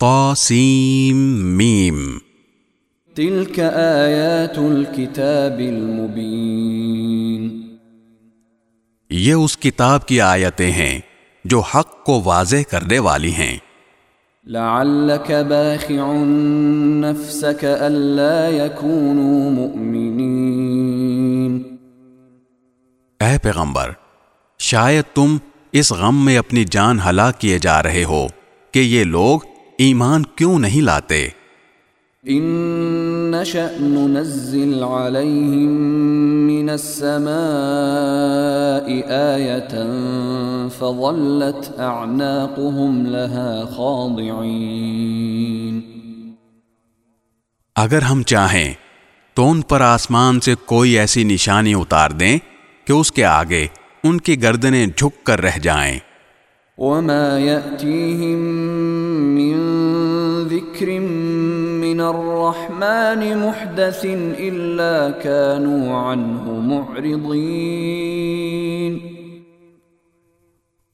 قاسیم میم۔ تلك آیات الكتاب المبین یہ اس کتاب کی آیتیں ہیں جو حق کو واضح کرنے والی ہیں۔ لعلك باخع نفسك ألا يكونوا مؤمنين۔ اے پیغمبر شاید تم اس غم میں اپنی جان ہلاک کیے جا رہے ہو کہ یہ لوگ ایمان کیوں نہیں لاتے؟ إن نشأ ننزل عليهم من السماء آية فظلت أعناقهم لها خاضعين۔ اگر ہم چاہیں تو ان پر آسمان سے کوئی ایسی نشانی اتار دیں کہ اس کے آگے ان کی گردنیں جھک کر رہ جائیں۔ وما يأتيهم من ذكر من الرحمن محدث إلا كانوا عنه معرضين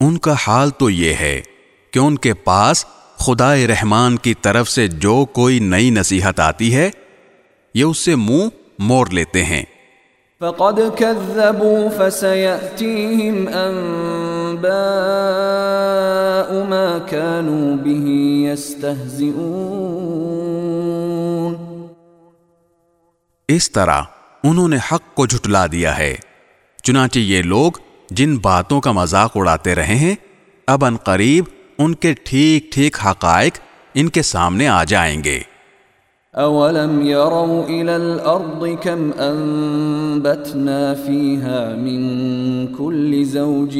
ان کا حال تو یہ ہے کہ ان کے پاس خدا رحمان کی طرف سے جو کوئی نئی نصیحت آتی ہے، یہ اس سے منہ مو موڑ لیتے ہیں۔ فقد كذبوا فسيأتيهم أنباء ما كانوا به يستهزئون۔ اس طرح انہوں نے حق کو جھٹلا دیا ہے۔ چنانچہ یہ لوگ جن باتوں کا مذاق اڑاتے رہے ہیں اب ان قریب ان کے ٹھیک ٹھیک حقائق ان کے سامنے آ جائیں گے۔ أولم يروا إلى الأرض كم أنبتنا فيها من كل زوج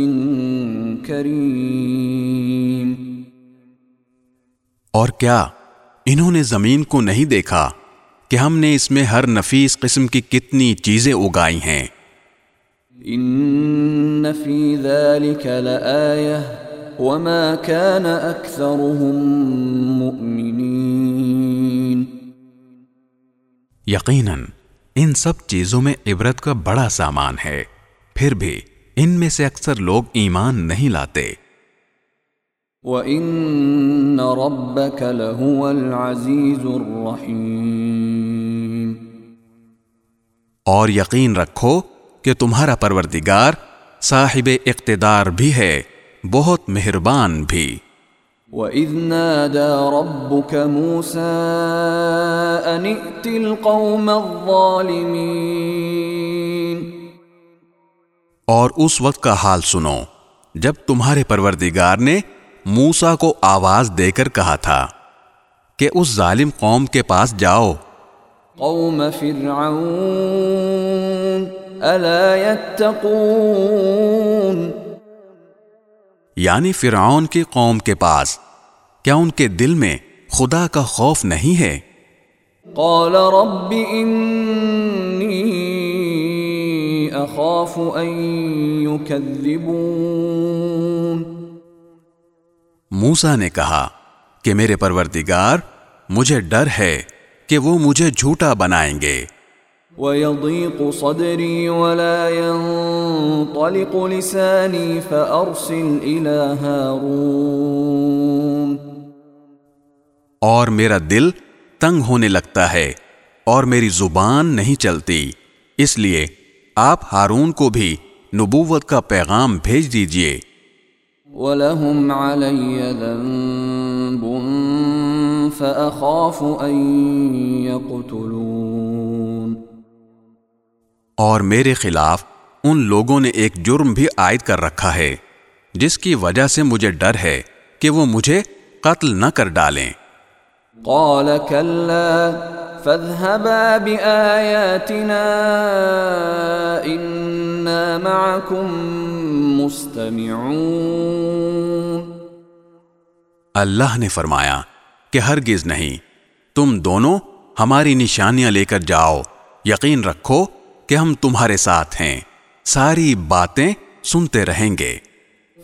كريم اور کیا انہوں نے زمین کو نہیں دیکھا کہ ہم نے اس میں ہر نفیس قسم کی کتنی چیزیں اگائی ہیں؟ إن في ذلك لآية وما كان أكثرهم مؤمنين یقیناً ان سب چیزوں میں عبرت کا بڑا سامان ہے۔ پھر بھی ان میں سے اکثر لوگ ایمان نہیں لاتے۔ وَإِنَّ رَبَّكَ لَهُوَ الْعَزِيزُ الرَّحِيمُ۔ اور یقین رکھو کہ تمہارا پروردگار صاحب اقتدار بھی ہے بہت مہربان بھی۔ وَإِذْ نَادَى رَبُّكَ مُوسَىٰ أَنِ ائْتِ الْقَوْمَ الظَّالِمِينَ اور اس وقت کا حال سنو جب تمہارے پروردگار نے موسا کو آواز دے کر کہا تھا کہ اس ظالم قوم کے پاس جاؤ۔ قوم فرعون ألا يتقون یعنی فرعون کی قوم کے پاس۔ کیا ان کے دل میں خدا کا خوف نہیں ہے؟ قال رب أخاف أن يكذبون۔ موسا نے کہا کہ میرے پروردگار مجھے ڈر ہے کہ وہ مجھے جھوٹا بنائیں گے۔ ويضيق صدري ولا ينطلق لساني فأرسل إلى هارون۔ اور میرا دل تنگ ہونے لگتا ہے اور میری زبان نہیں چلتی۔ اس لیے آپ ہارون کو بھی نبوت کا پیغام بھیج دیجیے۔ ولهم علي ذنب فأخاف أن يقتلون۔ اور میرے خلاف ان لوگوں نے ایک جرم بھی عائد کر رکھا ہے جس کی وجہ سے مجھے ڈر ہے کہ وہ مجھے قتل نہ کر ڈالیں۔ قال كلا، فاذهبا بآياتنا، إنا معكم مستمعون. اللہ نے فرمایا کہ ہرگز نہیں، تم دونوں ہماری نشانیاں لے کر جاؤ، یقین رکھو کہ ہم تمہارے ساتھ ہیں، ساری باتیں سنتے رہیں گے۔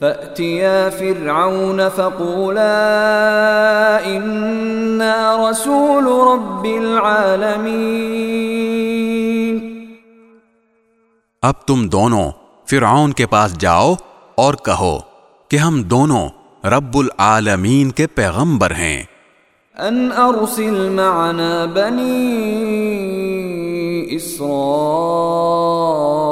فأتيا فرعون فقولا إنا رسول رب العالمين. اب تم دونوں فرعون کے پاس جاؤ اور کہو کہ ہم دونوں رب العالمین کے پیغمبر ہیں۔ أن أرسل معنا بني إسرائيل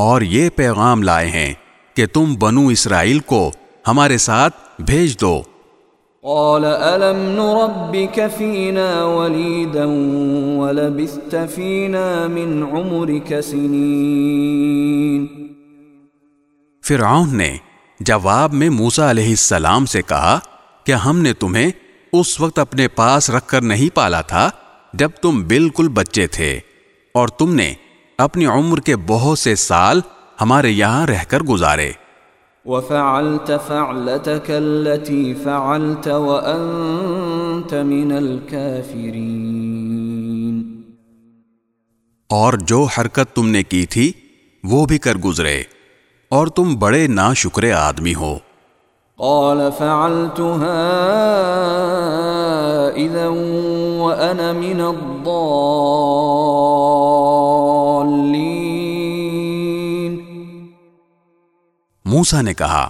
اور یہ پیغام لائے ہیں کہ تم بنو اسرائیل کو ہمارے ساتھ بھیج دو۔ قال ألم نربك فينا وليدا ولبثت فينا من عمرك سنين۔ فرعون نے جواب میں موسا علیہ السلام سے کہا کہ ہم نے تمہیں اس وقت اپنے پاس رکھ کر نہیں پالا تھا جب تم بالکل بچے تھے اور تم نے اپنی عمر کے بہت سے سال ہمارے یہاں رہ کر گزارے۔ وفعلت فعلتك التي فعلت وأنت من الكافرين۔ اور جو حرکت تم نے کی تھی وہ بھی کر گزرے۔ اور تم بڑے نا شکرے آدمی ہو۔ قال فعلتها إذا وأنا من الضالين۔ موسا نے کہا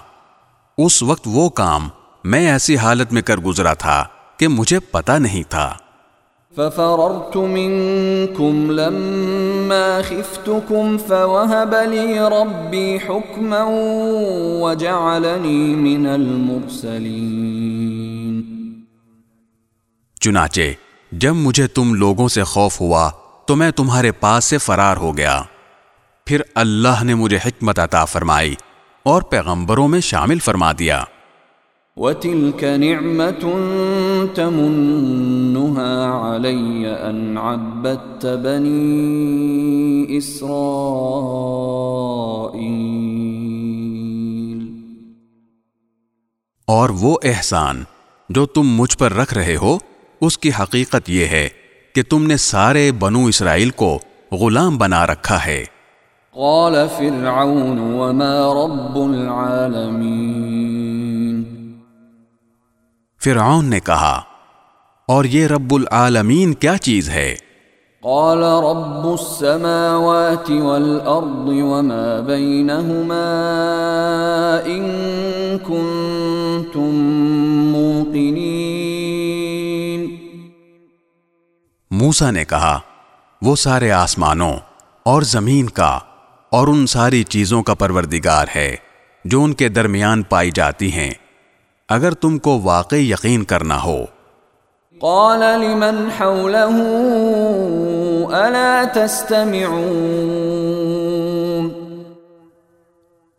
اس وقت وہ کام میں ایسی حالت میں کر گزرا تھا کہ مجھے پتا نہیں تھا۔ ففررت منكم لما خفتكم فوهب لي ربي حكما وجعلني من المرسلين۔ چنانچہ جب مجھے تم لوگوں سے خوف ہوا تو میں تمہارے پاس سے فرار ہو گیا۔ پھر اللہ نے مجھے حکمت عطا فرمائی۔ اور پیغمبروں میں شامل فرما دیا۔ وتلك نعمة تمنها علي أن عبدت بني إسرائيل۔ اور وہ احسان جو تم مجھ پر رکھ رہے ہو اس کی حقیقت یہ ہے کہ تم نے سارے بنو اسرائیل کو غلام بنا رکھا ہے۔ قال فرعون وما رب العالمين فرعون نے کہا اور یہ رب العالمین کیا چیز ہے؟ قال رب السماوات والأرض وما بينهما إن كنتم موقنين. موسا نے کہا وہ سارے آسمانوں اور زمین کا اور ان ساری چیزوں کا پروردگار ہے جو ان کے درمیان پائی جاتی ہیں۔ اگر تم کو واقعی یقین کرنا ہو۔ قال لمن حوله ألا تستمعون؟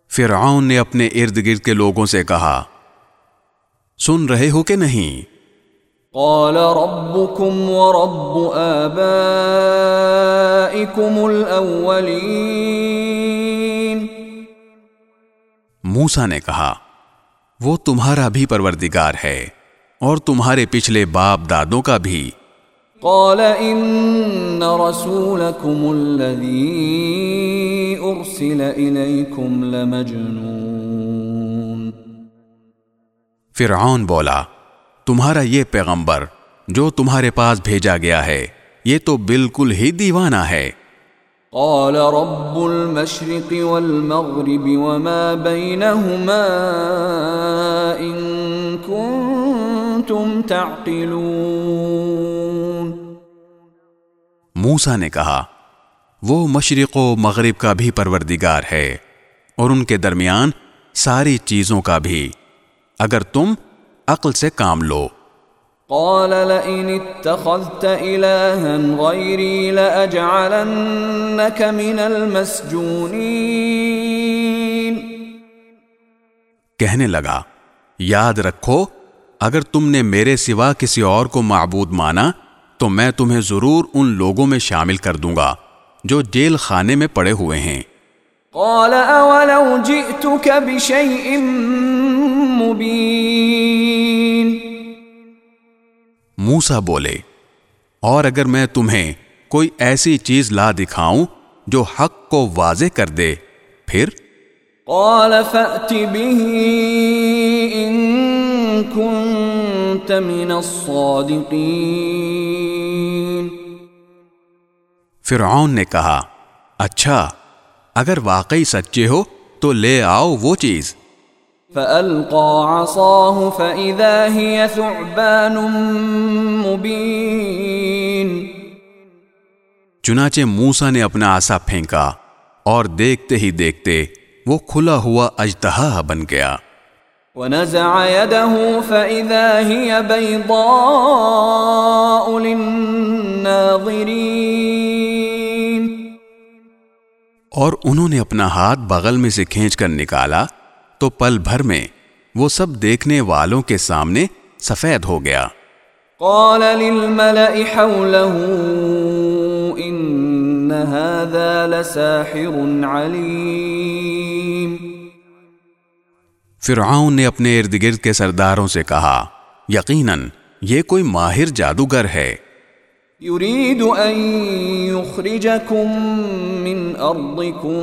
فرعون نے اپنے ارد گرد کے لوگوں سے کہا سن رہے ہو کہ نہیں؟ قال ربكم ورب آبائكم الأولين. موسا نے کہا وہ تمہارا بھی پروردگار ہے اور تمہارے پچھلے باپ دادوں کا بھی۔ قال إن رسولكم الذي أرسل إليكم لمجنون. فرعون بولا تمہارا یہ پیغمبر جو تمہارے پاس بھیجا گیا ہے یہ تو بالکل ہی دیوانہ ہے۔ قال رب المشرق والمغرب وما بينهما إن كنتم تعقلون۔ موسا نے کہا وہ مشرق و مغرب کا بھی پروردگار ہے اور ان کے درمیان ساری چیزوں کا بھی۔ اگر تم عقل سے کام لو۔ قال لئن اتخذت إلها غيري لأجعلنك من المسجونين۔ کہنے لگا یاد رکھو اگر تم نے میرے سوا کسی اور کو معبود مانا تو میں تمہیں ضرور ان لوگوں میں شامل کر دوں گا جو جیل خانے میں پڑے ہوئے ہیں۔ قال اولو جئتك بشيء مبين موسا بولے اور اگر میں تمہیں کوئی ایسی چیز لا دکھاؤں جو حق کو واضح کر دے پھر؟ قال فأت به إن كنت من الصادقين فرعون نے کہا اچھا اگر واقعی سچے ہو تو لے آؤ وہ چیز۔ فألقى عصاه فإذا هي ثعبان مبين. چنانچہ موسا نے اپنا آسا پھینکا اور دیکھتے ہی دیکھتے وہ کھلا ہوا اجتہا بن گیا۔ ونزع يده فإذا هي بيضاء للناظرين. اور انہوں نے اپنا ہاتھ بغل میں سے کھینچ کر نکالا تو پل بھر میں وہ سب دیکھنے والوں کے سامنے سفید ہو گیا۔ قال للملأ حوله إن هذا لساحر عليم۔ فرعون نے اپنے ارد گرد کے سرداروں سے کہا یقیناً یہ کوئی ماہر جادوگر ہے۔ يريد أن يخرجكم من أرضكم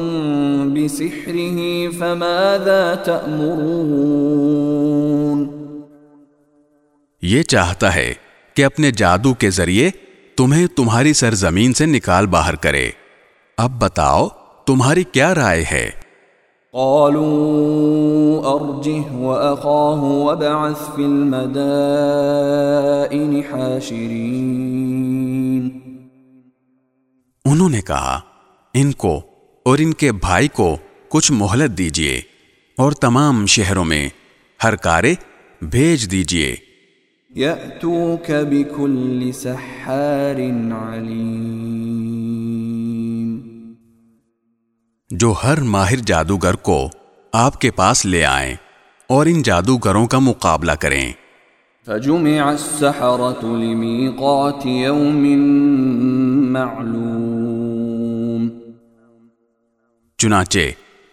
بسحره، فماذا تأمرون؟ یہ چاہتا ہے کہ اپنے جادو کے ذریعے تمہیں تمہاری سرزمین سے نکال باہر کرے۔ اب بتاؤ، تمہاری کیا رائے ہے؟ قالوا أرجه وأخاه وابعث في المدائن حاشرين. انہوں نے کہا ان کو اور ان کے بھائی کو کچھ مہلت دیجیے اور تمام شہروں میں ہر کارے بھیج دیجیے يأتوك بكل سحار عليم جو ہر ماہر جادوگر کو آپ کے پاس لے آئیں اور ان جادوگروں کا مقابلہ کریں۔ فجمع السحرة لميقات يوم معلوم۔ چنانچہ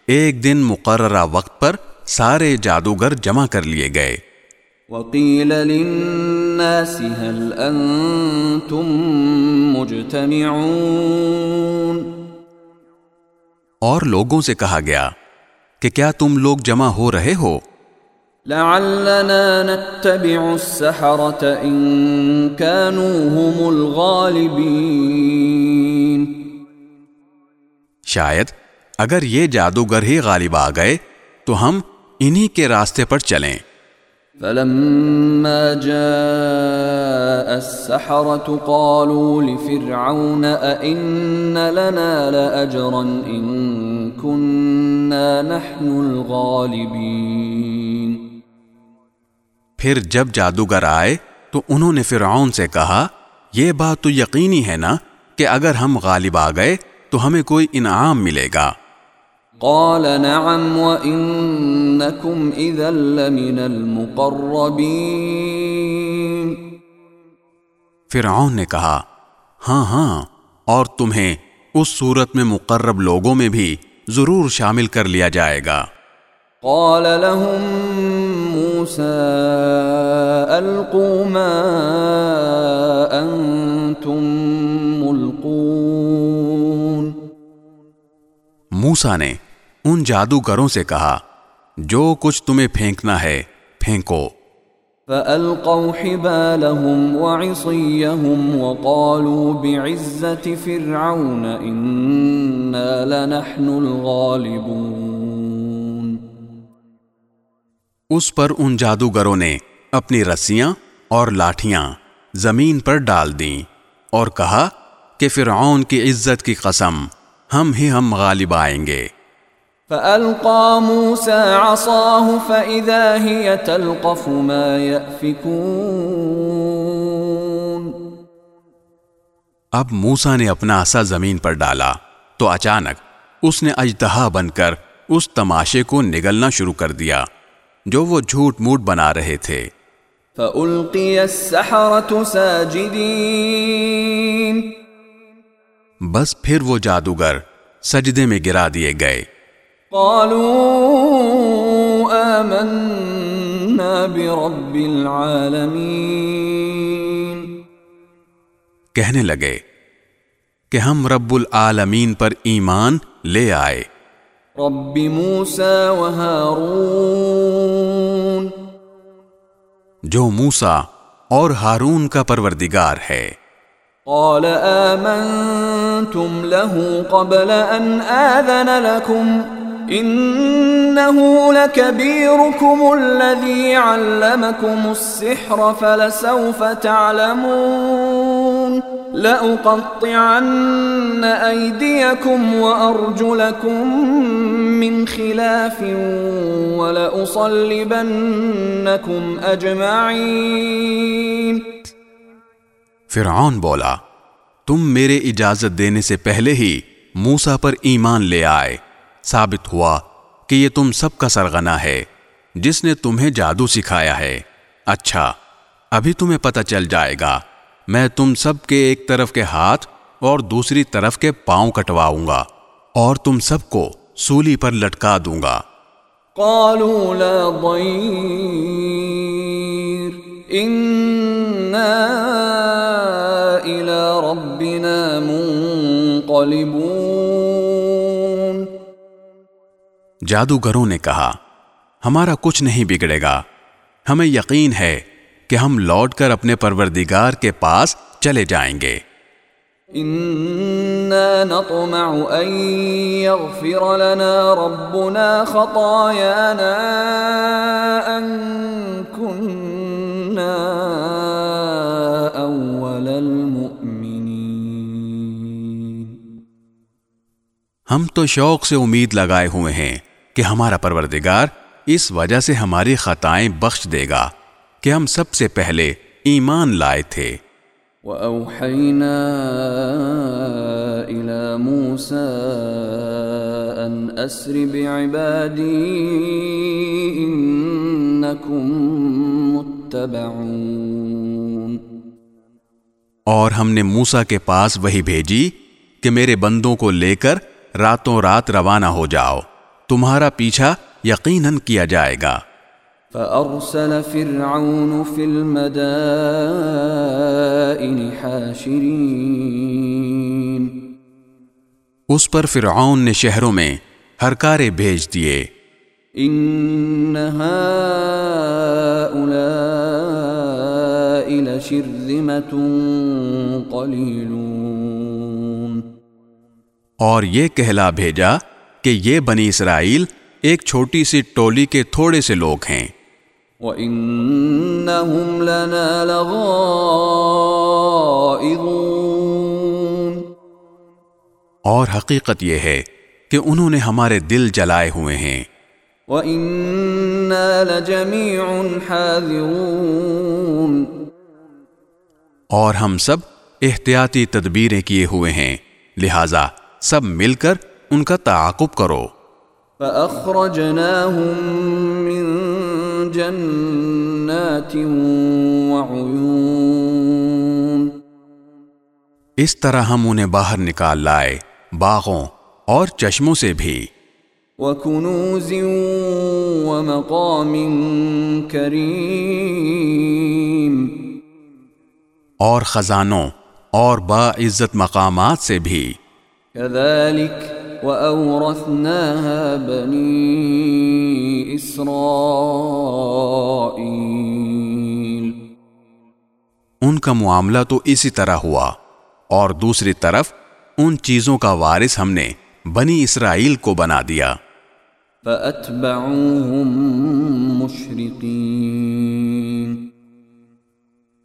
ایک دن مقررہ وقت پر سارے جادوگر جمع کر لیے گئے۔ وقيل للناس هل أنتم مجتمعون۔ اور لوگوں سے کہا گیا کہ کیا تم لوگ جمع ہو رہے ہو؟ لعلنا نتبع السحرة إن كانوا هم الغالبين. شاید اگر یہ جادوگر ہی غالب آ گئے تو ہم انہی کے راستے پر چلیں۔ فلما جاء السحرة قالوا لفرعون أئن لنا لأجرا إن كنا نحن الغالبين پھر جب جادوگر آئے تو انہوں نے فرعون سے کہا، یہ بات تو یقینی ہے نا کہ اگر ہم غالب آ گئے تو ہمیں کوئی انعام ملے گا۔ قال نعم وإنكم إذا لمن المقربين فرعون نے کہا ہاں ہاں اور تمہیں اس صورت میں مقرب لوگوں میں بھی ضرور شامل کر لیا جائے گا۔ قال لهم موسى ألقوا ما أنتم ملقون۔ موسا نے ان جادوگروں سے کہا جو کچھ تمہیں پھینکنا ہے پھینکو۔ فألقوا حبالهم وعصيهم وقالوا بعزة فرعون إنا لنحن الغالبون۔ اس پر ان جادوگروں نے اپنی رسیاں اور لاٹھیاں زمین پر ڈال دیں اور کہا کہ فرعون کی عزت کی قسم ہم ہی ہم غالب آئیں گے۔ فألقى موسى عصاه فإذا هي تلقف ما يأفكون۔ اب موسا نے اپنا عصا زمین پر ڈالا تو اچانک اس نے اجتہا بن کر اس تماشے کو نگلنا شروع کر دیا جو وہ جھوٹ موٹ بنا رہے تھے۔ فألقي السحرة ساجدين۔ بس پھر وہ جادوگر سجدے میں گرا دیے گئے۔ قالوا آمنا برب العالمين کہنے لگے کہ ہم رب العالمین پر ایمان لے آئے۔ رب موسى وهارون جو موسا اور ہارون کا پروردگار ہے۔ قال آمنتم له قبل أن آذن لكم۔ إنه لكبيركم الذي علمكم السحر فلسوف تعلمون لأقطعن أيديكم وأرجلكم من خلاف ولأصلبنكم أجمعين فرعون بولا، تم میرے اجازت دینے سے پہلے ہی موسا پر ایمان لے آئے۔ ثابت ہوا کہ یہ تم سب کا سرغنا ہے، جس نے تمہیں جادو سکھایا ہے۔ اچھا ابھی تمہیں پتہ چل جائے گا، میں تم سب کے ایک طرف کے ہاتھ اور دوسری طرف کے پاؤں کٹواؤں گا اور تم سب کو سولی پر لٹکا دوں گا۔ قالوا لا ضير۔ إنا إلى ربنا منقلبون۔ جادوگروں نے کہا ہمارا کچھ نہیں بگڑے گا۔ ہمیں یقین ہے کہ ہم لوٹ کر اپنے پروردگار کے پاس چلے جائیں گے۔ نطمع أن يغفر لنا ربنا خطايانا أن كنا أول المؤمنين۔ ہم تو شوق سے امید لگائے ہوئے ہیں۔ کہ ہمارا پروردگار اس وجہ سے ہماری خطائیں بخش دے گا کہ ہم سب سے پہلے ایمان لائے تھے۔ وأوحينا إلى موسى أن أسر بعبادي إنكم متبعون۔ اور ہم نے موسا کے پاس وہی بھیجی کہ میرے بندوں کو لے کر راتوں رات روانہ ہو جاؤ۔ تمہارا پیچھا یقیناً کیا جائے گا۔ فأرسل فرعون في المدائن حاشرين۔ اس پر فرعون نے شہروں میں ہرکارے بھیج دیے۔ إن هؤلاء لشرذمة قليلون۔ اور یہ کہلا بھیجا کہ یہ بنی اسرائیل ایک چھوٹی سی ٹولی کے تھوڑے سے لوگ ہیں۔ وَإِنَّهُمْ لَنَا اور حقیقت یہ ہے کہ انہوں نے ہمارے دل جلائے ہوئے ہیں۔ وَإِنَّا لَجَمِيعٌ حَاذِرُونَ۔ اور ہم سب احتیاطی تدبیریں کیے ہوئے ہیں۔ لہذا سب مل کر ان کا تعاقب کرو۔ فأخرجناهم من جنات وعيون۔ اس طرح ہم انہیں باہر نکال لائے باغوں اور چشموں سے بھی۔ وكنوز ومقام كريم۔ اور خزانوں اور باعزت مقامات سے بھی۔ كذلك وأورثناها بني إسرائيل۔ ان کا معاملہ تو اسی طرح ہوا اور دوسری طرف ان چیزوں کا وارث ہم نے بنی اسرائیل کو بنا دیا۔ فأتبعوهم مشرقين۔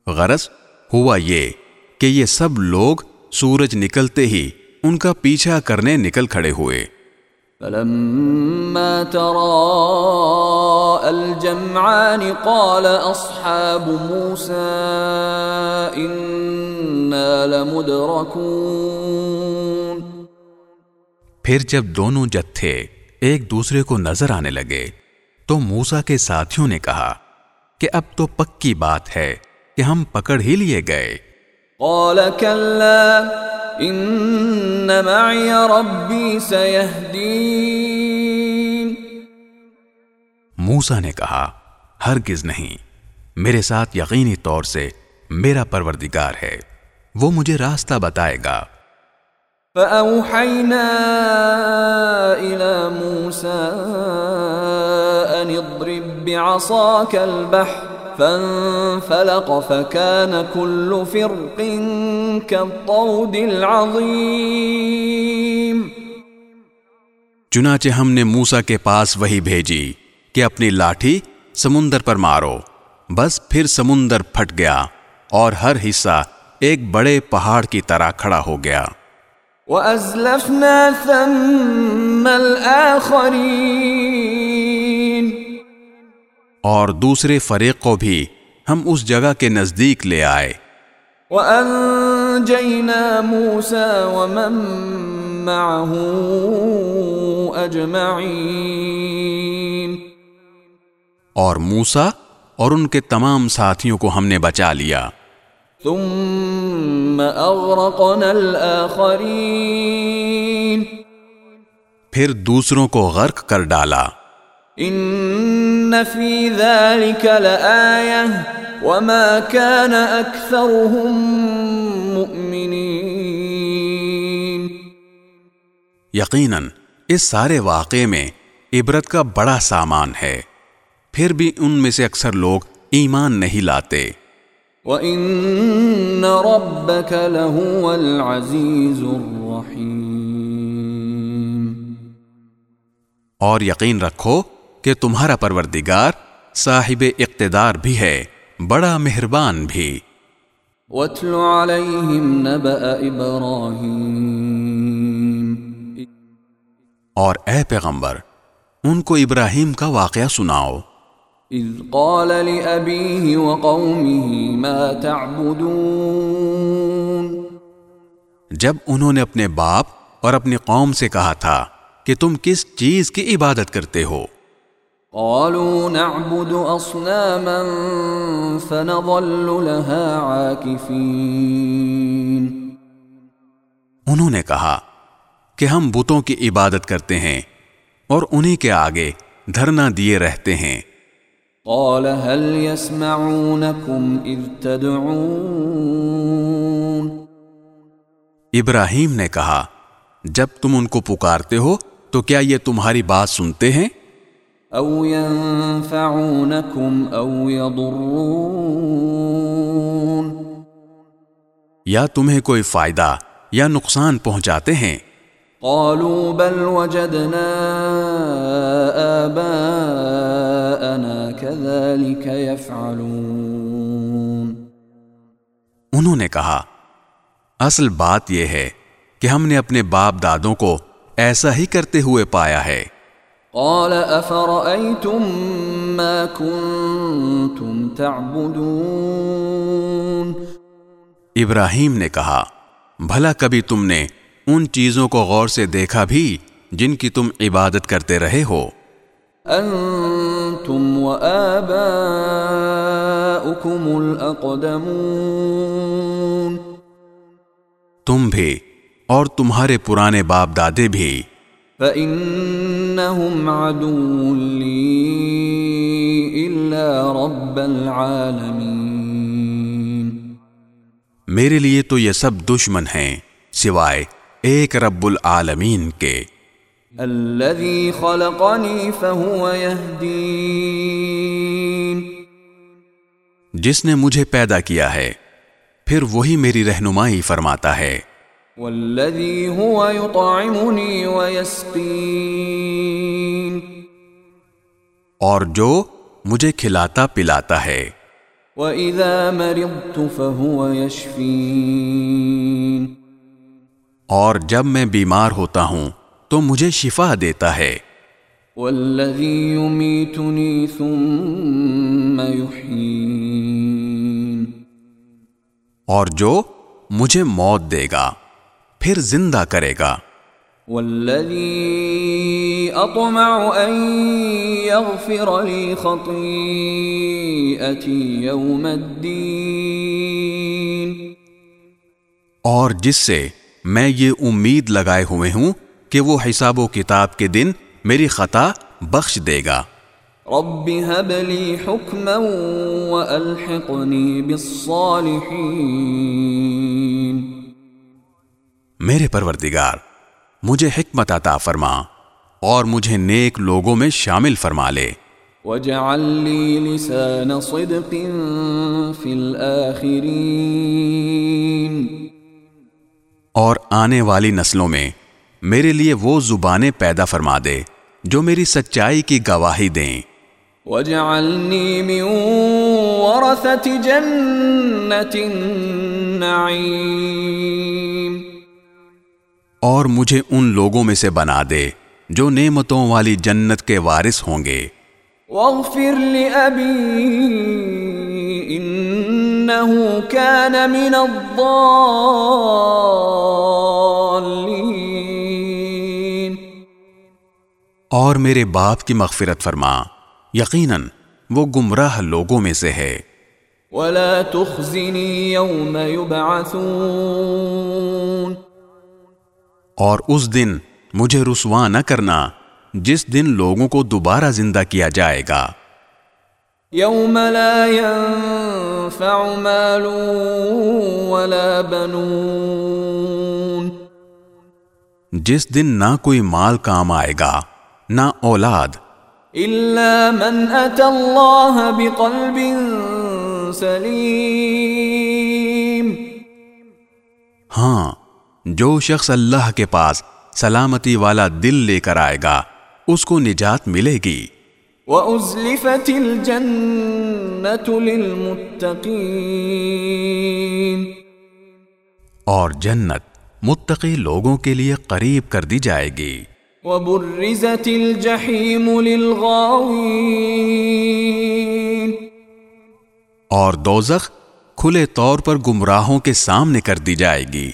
غرض ہوا یہ کہ یہ سب لوگ سورج نکلتے ہی ان کا پیچھا کرنے نکل کھڑے ہوئے۔ فلما الجمعان قال أصحاب موسى لمدركون۔ پھر جب دونوں جتھے ایک دوسرے کو نظر آنے لگے تو موسا کے ساتھیوں نے کہا کہ اب تو پکی بات ہے کہ ہم پکڑ ہی لیے گئے۔ قال كلا ان معي ربي سيهدين۔ موسا نے کہا ہرگز نہیں میرے ساتھ یقینی طور سے میرا پروردگار ہے وہ مجھے راستہ بتائے گا۔ فأوحينا إلى موسى أن اضرب بعصاك البحر۔ فانفلق فكان كل فرق كالطود العظيم. چنانچہ ہم نے موسا کے پاس وہی بھیجی کہ اپنی لاٹھی سمندر پر مارو۔ بس پھر سمندر پھٹ گیا اور ہر حصہ ایک بڑے پہاڑ کی طرح کھڑا ہو گیا۔ وَأَزْلَفْنَا ثَمَّ الْآخَرِينَ۔ اور دوسرے فریق کو بھی ہم اس جگہ کے نزدیک لے آئے۔ وَأَنجَيْنَا مُوسَى وَمَن مَّعَهُ أَجْمَعِينَ۔ اور موسا اور ان کے تمام ساتھیوں کو ہم نے بچا لیا۔ ثم اغرقنا الاخرین پھر دوسروں کو غرق کر ڈالا۔ ان فی ذلك لآیہ وما كان اکثرهم مؤمنین یقیناً اس سارے واقعے میں عبرت کا بڑا سامان ہے۔ پھر بھی ان میں سے اکثر لوگ ایمان نہیں لاتے۔ وَإِنَّ رَبَّكَ لَهُوَ الْعَزِيزُ الرَّحِيمُ اور یقین رکھو کہ تمہارا پروردگار صاحب اقتدار بھی ہے بڑا مہربان بھی۔ وَاتْلُ عَلَيْهِمْ نَبَأَ إِبْرَاهِيمِ۔ اور اے پیغمبر ان کو ابراہیم کا واقعہ سناؤ۔ اذ قال لأبيه وقومه ما تعبدون۔ جب انہوں نے اپنے باپ اور اپنی قوم سے کہا تھا کہ تم کس چیز کی عبادت کرتے ہو قالوا نعبد اصناما فنظل لها عاكفين. انہوں نے کہا کہ ہم بتوں کی عبادت کرتے ہیں اور انہی کے آگے دھرنا دیے رہتے ہیں۔ قال هل يسمعونكم اذ تدعون؟ ابراہیم نے کہا جب تم ان کو پکارتے ہو تو کیا یہ تمہاری بات سنتے ہیں؟ او ينفعونكم او يضرون یا تمہیں کوئی فائدہ یا نقصان پہنچاتے ہیں؟ قالوا بل وجدنا آباءنا كذلك يفعلون. انہوں نے کہا اصل بات یہ ہے کہ ہم نے اپنے باپ دادوں کو ایسا ہی کرتے ہوئے پایا ہے۔ قال افرأيتم ما كنتم تعبدون؟ ابراہیم نے کہا بھلا کبھی تم نے ان چیزوں کو غور سے دیکھا بھی جن کی تم عبادت کرتے رہے ہو؟ انتم وآباؤكم الاقدمون تم بھی اور تمہارے پرانے باپ دادے بھی۔ فإنهم عدو لي إلا رب العالمين میرے لیے تو یہ سب دشمن ہیں سوائے ایک رب العالمین کے۔ الذي خلقني فهو يهدين۔ جس نے مجھے پیدا کیا ہے پھر وہی میری رہنمائی فرماتا ہے۔ والذي هو يطعمني ويسقين. اور جو مجھے کھلاتا پلاتا ہے۔ وإذا مرضت فهو يشفين۔ اور جب میں بیمار ہوتا ہوں تو مجھے شفا دیتا ہے۔ والذي يميتني ثم يحيين۔ اور جو مجھے موت دے گا۔ پھر زندہ کرے گا۔ والذي أطمع أن يغفر لي خطيئتي يوم الدين اور جس سے میں یہ امید لگائے ہوئے ہوں کہ وہ حساب و کتاب کے دن میری خطا بخش دے گا۔ رب هب لي حكما وألحقني بالصالحين میرے پروردگار مجھے حکمت عطا فرما اور مجھے نیک لوگوں میں شامل فرما لے۔ واجعل لي لسان صدق في الآخرين۔ اور آنے والی نسلوں میں میرے لیے وہ زبانیں پیدا فرما دے جو میری سچائی کی گواہی دیں۔ واجعلني من ورثة جنة النعيم۔ اور مجھے ان لوگوں میں سے بنا دے جو نعمتوں والی جنت کے وارث ہوں گے۔ واغفر لأبي إنه كان من الضالين اور میرے باپ کی مغفرت فرما یقیناً وہ گمراہ لوگوں میں سے ہے۔ ولا تخزني يوم يبعثون۔ اور اس دن مجھے رسوا نہ کرنا جس دن لوگوں کو دوبارہ زندہ کیا جائے گا۔ يوم لا ينفع مال ولا بنون۔ جس دن نہ کوئی مال کام آئے گا نہ اولاد۔ إلا من أتى الله بقلب سليم ہاں جو شخص اللہ کے پاس سلامتی والا دل لے کر آئے گا اس کو نجات ملے گی۔ وأزلفت الجنة للمتقين۔ اور جنت متقی لوگوں کے لیے قریب کر دی جائے گی۔ وبرزت الجحيم للغاوين۔ اور دوزخ کھلے طور پر گمراہوں کے سامنے کر دی جائے گی۔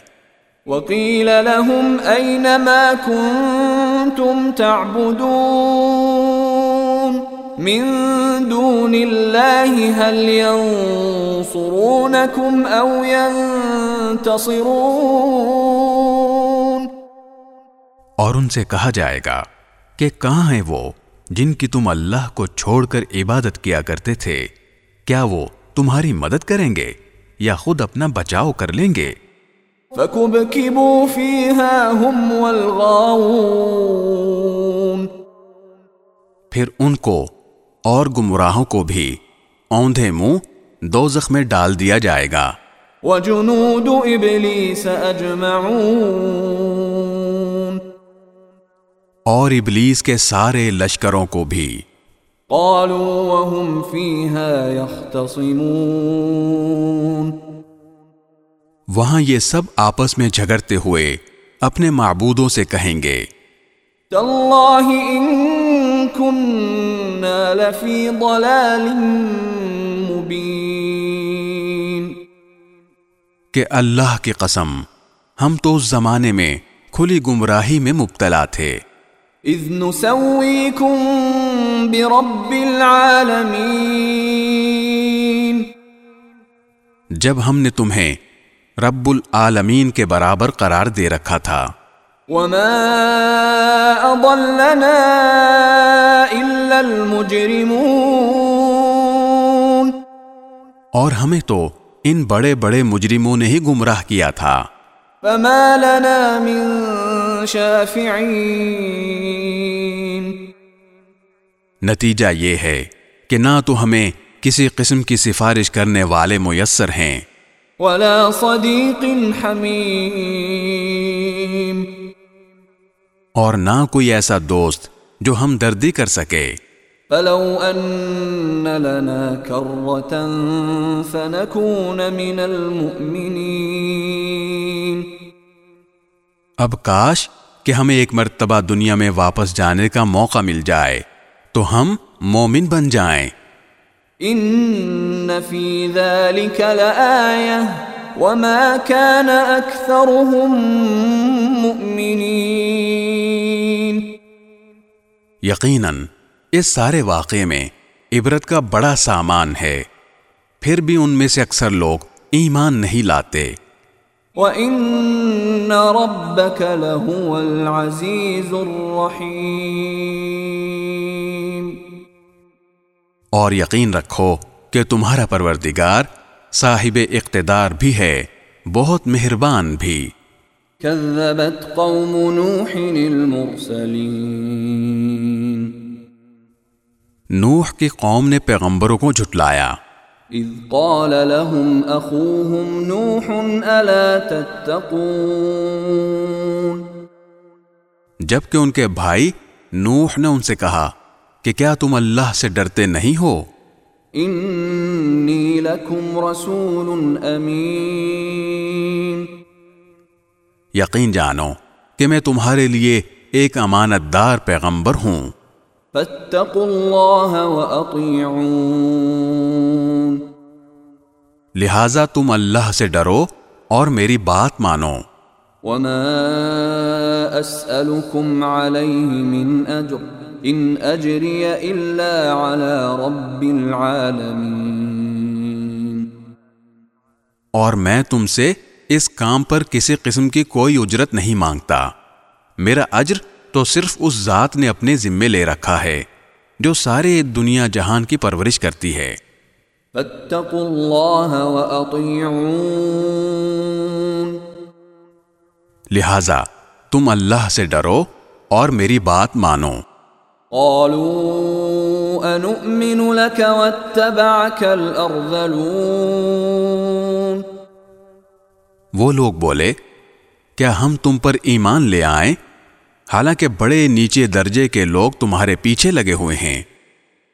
وقيل لهم أين ما كنتم تعبدون من دون الله هل ينصرونكم أو ينتصرون؟ اور ان سے کہا جائے گا کہ کہاں ہیں وہ جن کی تم اللہ کو چھوڑ کر عبادت کیا کرتے تھے؟ کیا وہ تمہاری مدد کریں گے یا خود اپنا بچاؤ کر لیں گے؟ فكبكبوا فيها هم والغاوون پھر ان کو اور گمراہوں کو بھی اوندھے منہ دوزخ میں ڈال دیا جائے گا۔ وجنود إبليس أجمعون اور ابلیس کے سارے لشکروں کو بھی۔ قالوا وهم فيها يختصمون وہاں یہ سب آپس میں جھگڑتے ہوئے اپنے معبودوں سے کہیں گے تالله إن كنا لفي ضلال مبين کہ اللہ کی قسم ہم تو اس زمانے میں کھلی گمراہی میں مبتلا تھے۔ إذ نسويكم برب العالمين جب ہم نے تمہیں رب العالمین کے برابر قرار دے رکھا تھا۔ وما أضلنا إلا المجرمون۔ اور ہمیں تو ان بڑے بڑے مجرموں نے ہی گمراہ کیا تھا۔ فما لنا من شافعين۔ نتیجہ یہ ہے کہ نہ تو ہمیں کسی قسم کی سفارش کرنے والے میسر ہیں۔ ولا صديق حميم اور نہ کوئی ایسا دوست جو ہم دردی کر سکے۔ فلو أن لنا كرة فنكون من المؤمنين اب کاش کہ ہمیں ایک مرتبہ دنیا میں واپس جانے کا موقع مل جائے تو ہم مومن بن جائیں۔ إن في ذلك لآية وما كان أكثرهم مؤمنين یقیناً اس سارے واقعے میں عبرت کا بڑا سامان ہے۔ پھر بھی ان میں سے اکثر لوگ ایمان نہیں لاتے۔ وَإِنَّ رَبَّكَ لَهُوَ الْعَزِيزُ الرَّحِيمُ اور یقین رکھو کہ تمہارا پروردگار صاحب اقتدار بھی ہے بہت مہربان بھی۔ كذبت قوم نوح المرسلين نوح کی قوم نے پیغمبروں کو جھٹلایا۔ إذ قال لهم أخوهم نوح ألا تتقون۔ جبکہ ان کے بھائی نوح نے ان سے کہا کہ کیا تم اللہ سے ڈرتے نہیں ہو؟ إني لكم رسول أمين. یقین جانو کہ میں تمہارے لیے ایک امانت دار پیغمبر ہوں۔ فاتقوا الله وأطيعون. لہذا تم اللہ سے ڈرو اور میری بات مانو۔ وما أسألكم عليه من أجر. إن أجري إلا على رب العالمين. اور میں تم سے اس کام پر کسی قسم کی کوئی اجرت نہیں مانگتا۔ میرا اجر تو صرف اس ذات نے اپنے ذمے لے رکھا ہے جو سارے دنیا جہان کی پرورش کرتی ہے۔ فاتقوا الله وأطيعون۔ لہذا تم اللہ سے ڈرو اور میری بات مانو۔ قالوا أنؤمن لك واتبعك الأرذلون وہ لوگ بولے کیا ہم تم پر ایمان لے آئیں؟ حالانکہ بڑے نیچے درجے کے لوگ تمہارے پیچھے لگے ہوئے ہیں۔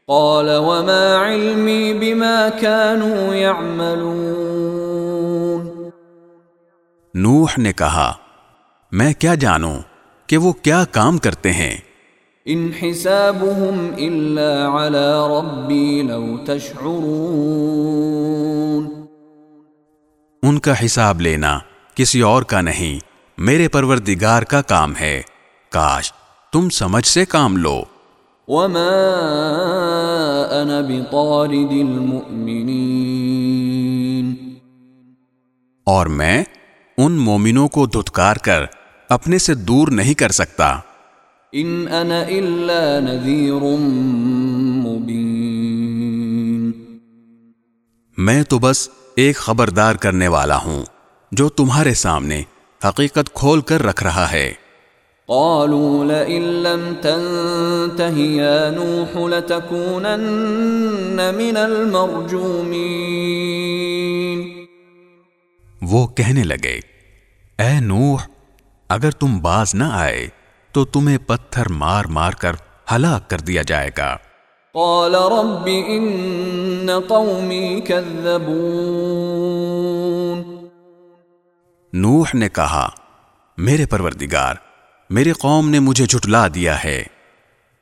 قال وما علمي بما كانوا يعملون۔ نوح نے کہا میں کیا جانوں کہ وہ کیا کام کرتے ہیں؟ إن حسابهم إلا على ربي لو تشعرون. ان کا حساب لینا کسی اور کا نہیں میرے پروردگار کا کام ہے۔ کاش تم سمجھ سے کام لو۔ وما أنا بطارد المؤمنين۔ اور میں ان مومنوں کو دھتکار کر اپنے سے دور نہیں کر سکتا۔ إن أنا إلا نذير مبين. میں تو بس ایک خبردار کرنے والا ہوں جو تمہارے سامنے حقیقت کھول کر رکھ رہا ہے۔ قالوا لئن لم تنته يا نوح لتكونن من المرجومين. وہ کہنے لگے اے نوح اگر تم باز نہ آئے تو تمہیں پتھر مار مار کر ہلاک کر دیا جائے گا۔ قال رب إن قومي كذبون۔ نوح نے کہا میرے پروردگار میری قوم نے مجھے جھٹلا دیا ہے۔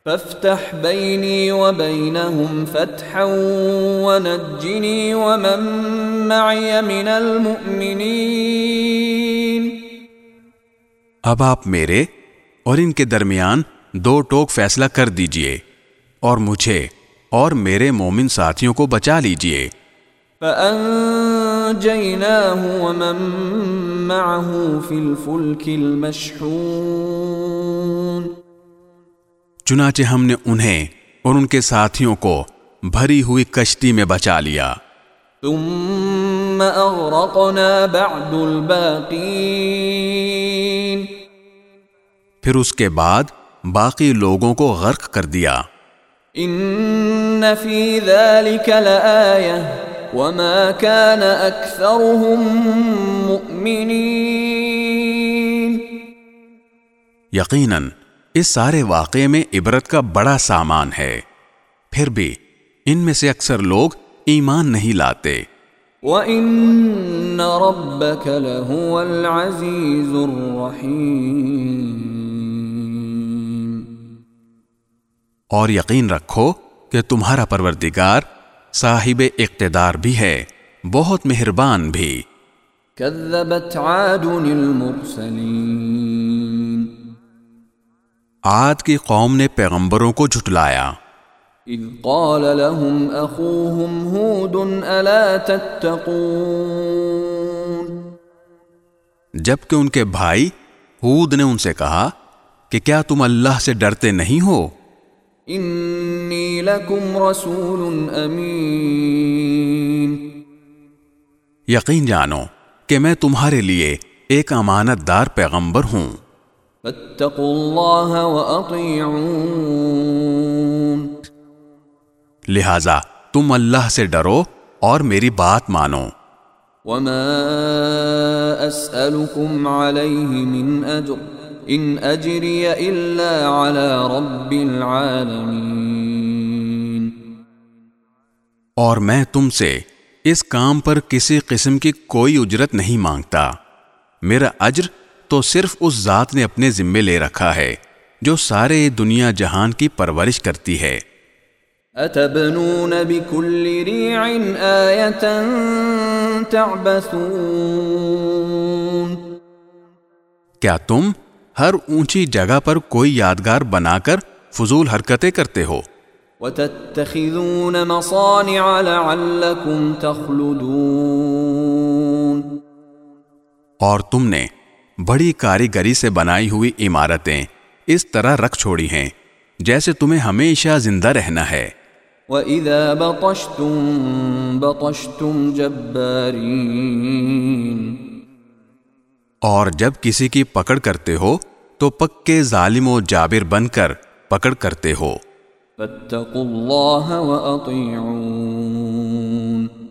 فافتح بيني وبينهم فتحا ونجني ومن معي من المؤمنين اب آپ میرے اور ان کے درمیان دو ٹوک فیصلہ کر دیجیے اور مجھے اور میرے مومن ساتھیوں کو بچا لیجیے۔ فأنجيناه ومن معه في الفلك المشحون۔ چنانچہ ہم نے انہیں اور ان کے ساتھیوں کو بھری ہوئی کشتی میں بچا لیا۔ ثم أغرقنا بعد الباقين۔ پھر اس کے بعد باقی لوگوں کو غرق کر دیا۔ إن في ذلك لآية وما كان أكثرهم مؤمنين۔ یقیناً اس سارے واقعے میں عبرت کا بڑا سامان ہے۔ پھر بھی ان میں سے اکثر لوگ ایمان نہیں لاتے۔ وَإِنَّ رَبَّكَ لَهُوَ الْعَزِيزُ الرَّحِيمُ۔ اور یقین رکھو کہ تمہارا پروردگار صاحب اقتدار بھی ہے بہت مہربان بھی۔ كذبت عاد المرسلين عاد کی قوم نے پیغمبروں کو جھٹلایا۔ اذ قال لهم اخوهم هود الا تتقون۔ جبکہ ان کے بھائی ہود نے ان سے کہا کہ کیا تم اللہ سے ڈرتے نہیں ہو؟ انی لکم رسول امین یقین جانو کہ میں تمہارے لیے ایک امانت دار پیغمبر ہوں۔ فاتقوا اللہ واطیعون لہذا تم اللہ سے ڈرو اور میری بات مانو۔ وما اسألكم عليه من اجر ان اجری الا على رب العالمین اور میں تم سے اس کام پر کسی قسم کی کوئی اجرت نہیں مانگتا۔ میرا اجر تو صرف اس ذات نے اپنے ذمے لے رکھا ہے جو سارے دنیا جہان کی پرورش کرتی ہے۔ اتبنون بكل ريع آية تعبثون؟ کیا تم ہر اونچی جگہ پر کوئی یادگار بنا کر فضول حرکتیں کرتے ہو۔ وتتخذون مصانع لعلكم تخلدون۔ اور تم نے بڑی کاریگری سے بنائی ہوئی عمارتیں اس طرح رکھ چھوڑی ہیں جیسے تمہیں ہمیشہ زندہ رہنا ہے۔ وَإِذَا بَطَشْتُمْ بَطَشْتُمْ جَبَّارِينَ۔ اور جب کسی کی پکڑ کرتے ہو تو پکے ظالم و جابر بن کر پکڑ کرتے ہو۔ وَأَطِيعُونَ